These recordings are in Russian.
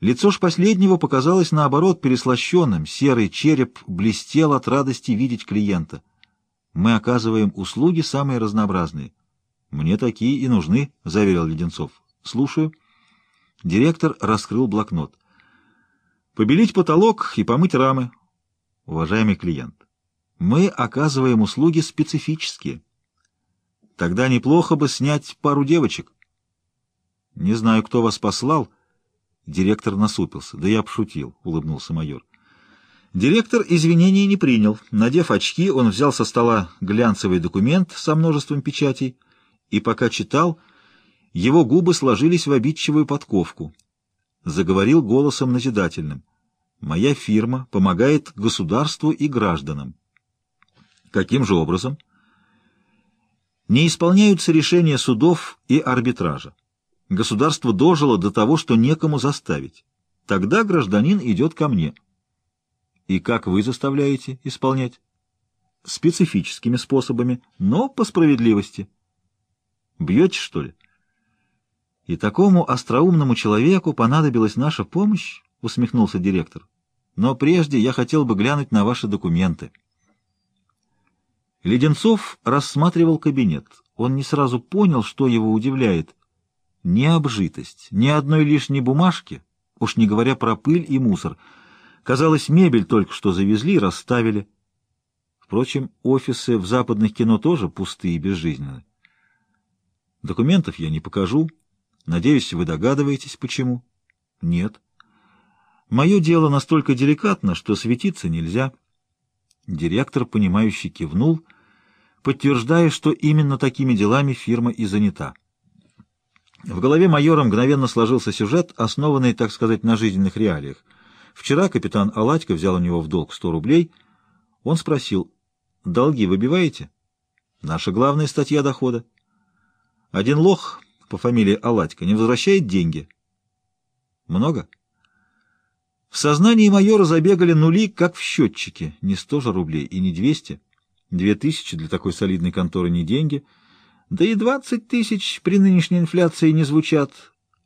Лицо ж последнего показалось, наоборот, переслащенным, серый череп блестел от радости видеть клиента. Мы оказываем услуги самые разнообразные. «Мне такие и нужны», — заверил Леденцов. «Слушаю». Директор раскрыл блокнот. «Побелить потолок и помыть рамы». Уважаемый клиент, мы оказываем услуги специфические. Тогда неплохо бы снять пару девочек. Не знаю, кто вас послал. Директор насупился. Да я пошутил, улыбнулся майор. Директор извинений не принял. Надев очки, он взял со стола глянцевый документ со множеством печатей и пока читал, его губы сложились в обидчивую подковку. Заговорил голосом назидательным. «Моя фирма помогает государству и гражданам». «Каким же образом?» «Не исполняются решения судов и арбитража. Государство дожило до того, что некому заставить. Тогда гражданин идет ко мне». «И как вы заставляете исполнять?» «Специфическими способами, но по справедливости». Бьете, что ли? И такому остроумному человеку понадобилась наша помощь, усмехнулся директор. Но прежде я хотел бы глянуть на ваши документы. Леденцов рассматривал кабинет. Он не сразу понял, что его удивляет. Ни обжитость, ни одной лишней бумажки, уж не говоря про пыль и мусор. Казалось, мебель только что завезли и расставили. Впрочем, офисы в западных кино тоже пустые и безжизненные. Документов я не покажу. Надеюсь, вы догадываетесь, почему? Нет. Мое дело настолько деликатно, что светиться нельзя. Директор, понимающий, кивнул, подтверждая, что именно такими делами фирма и занята. В голове майора мгновенно сложился сюжет, основанный, так сказать, на жизненных реалиях. Вчера капитан Аладько взял у него в долг 100 рублей. Он спросил, «Долги выбиваете?» «Наша главная статья дохода». Один лох по фамилии Аладько не возвращает деньги. Много? В сознании майора забегали нули, как в счетчике. Не сто же рублей и не двести. Две тысячи для такой солидной конторы не деньги. Да и двадцать тысяч при нынешней инфляции не звучат.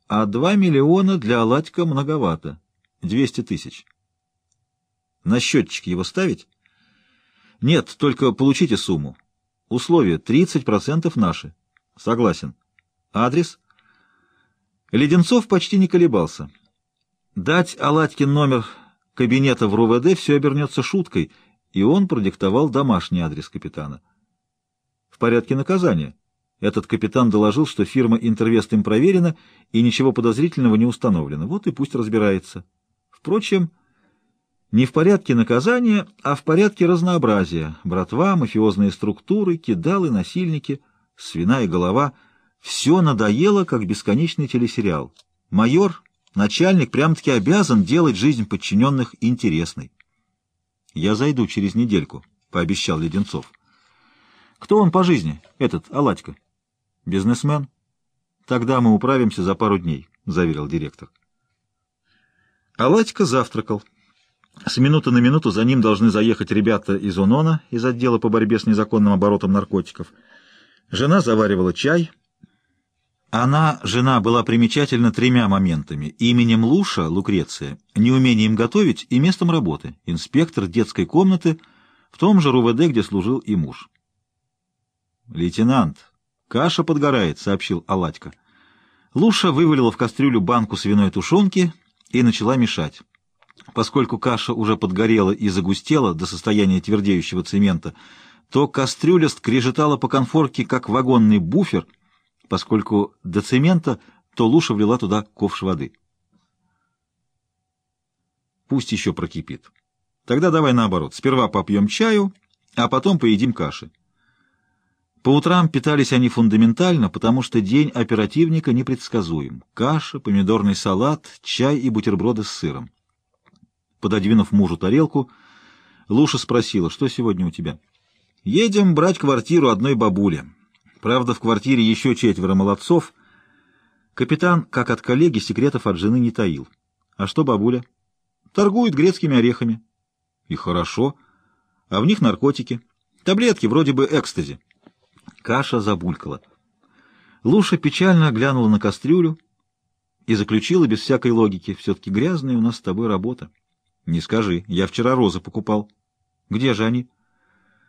А два миллиона для Аладька многовато. Двести тысяч. На счетчик его ставить? Нет, только получите сумму. Условие — тридцать процентов наши. Согласен. Адрес? Леденцов почти не колебался. Дать Аладькин номер кабинета в РУВД все обернется шуткой, и он продиктовал домашний адрес капитана. В порядке наказания. Этот капитан доложил, что фирма «Интервест» им проверена, и ничего подозрительного не установлено. Вот и пусть разбирается. Впрочем, не в порядке наказания, а в порядке разнообразия. Братва, мафиозные структуры, кидалы, насильники — свиная голова. Все надоело, как бесконечный телесериал. Майор, начальник, прям-таки обязан делать жизнь подчиненных интересной. «Я зайду через недельку», — пообещал Леденцов. «Кто он по жизни, этот Аладька?» «Бизнесмен?» «Тогда мы управимся за пару дней», — заверил директор. Аладька завтракал. С минуты на минуту за ним должны заехать ребята из ОНОНа, из отдела по борьбе с незаконным оборотом наркотиков — Жена заваривала чай. Она, жена, была примечательна тремя моментами. Именем Луша, Лукреция, неумением готовить и местом работы. Инспектор детской комнаты в том же РУВД, где служил и муж. «Лейтенант, каша подгорает», — сообщил Аладька. Луша вывалила в кастрюлю банку свиной тушенки и начала мешать. Поскольку каша уже подгорела и загустела до состояния твердеющего цемента, то кастрюля скрежетала по конфорке, как вагонный буфер, поскольку до цемента то Луша влила туда ковш воды. Пусть еще прокипит. Тогда давай наоборот. Сперва попьем чаю, а потом поедим каши. По утрам питались они фундаментально, потому что день оперативника непредсказуем. Каша, помидорный салат, чай и бутерброды с сыром. Пододвинув мужу тарелку, Луша спросила, что сегодня у тебя? — Едем брать квартиру одной бабули. Правда, в квартире еще четверо молодцов. Капитан, как от коллеги, секретов от жены не таил. А что бабуля? Торгует грецкими орехами. И хорошо. А в них наркотики. Таблетки, вроде бы экстази. Каша забулькала. Луша печально глянула на кастрюлю. и заключила без всякой логики. Все-таки грязная у нас с тобой работа. Не скажи, я вчера розы покупал. Где же они?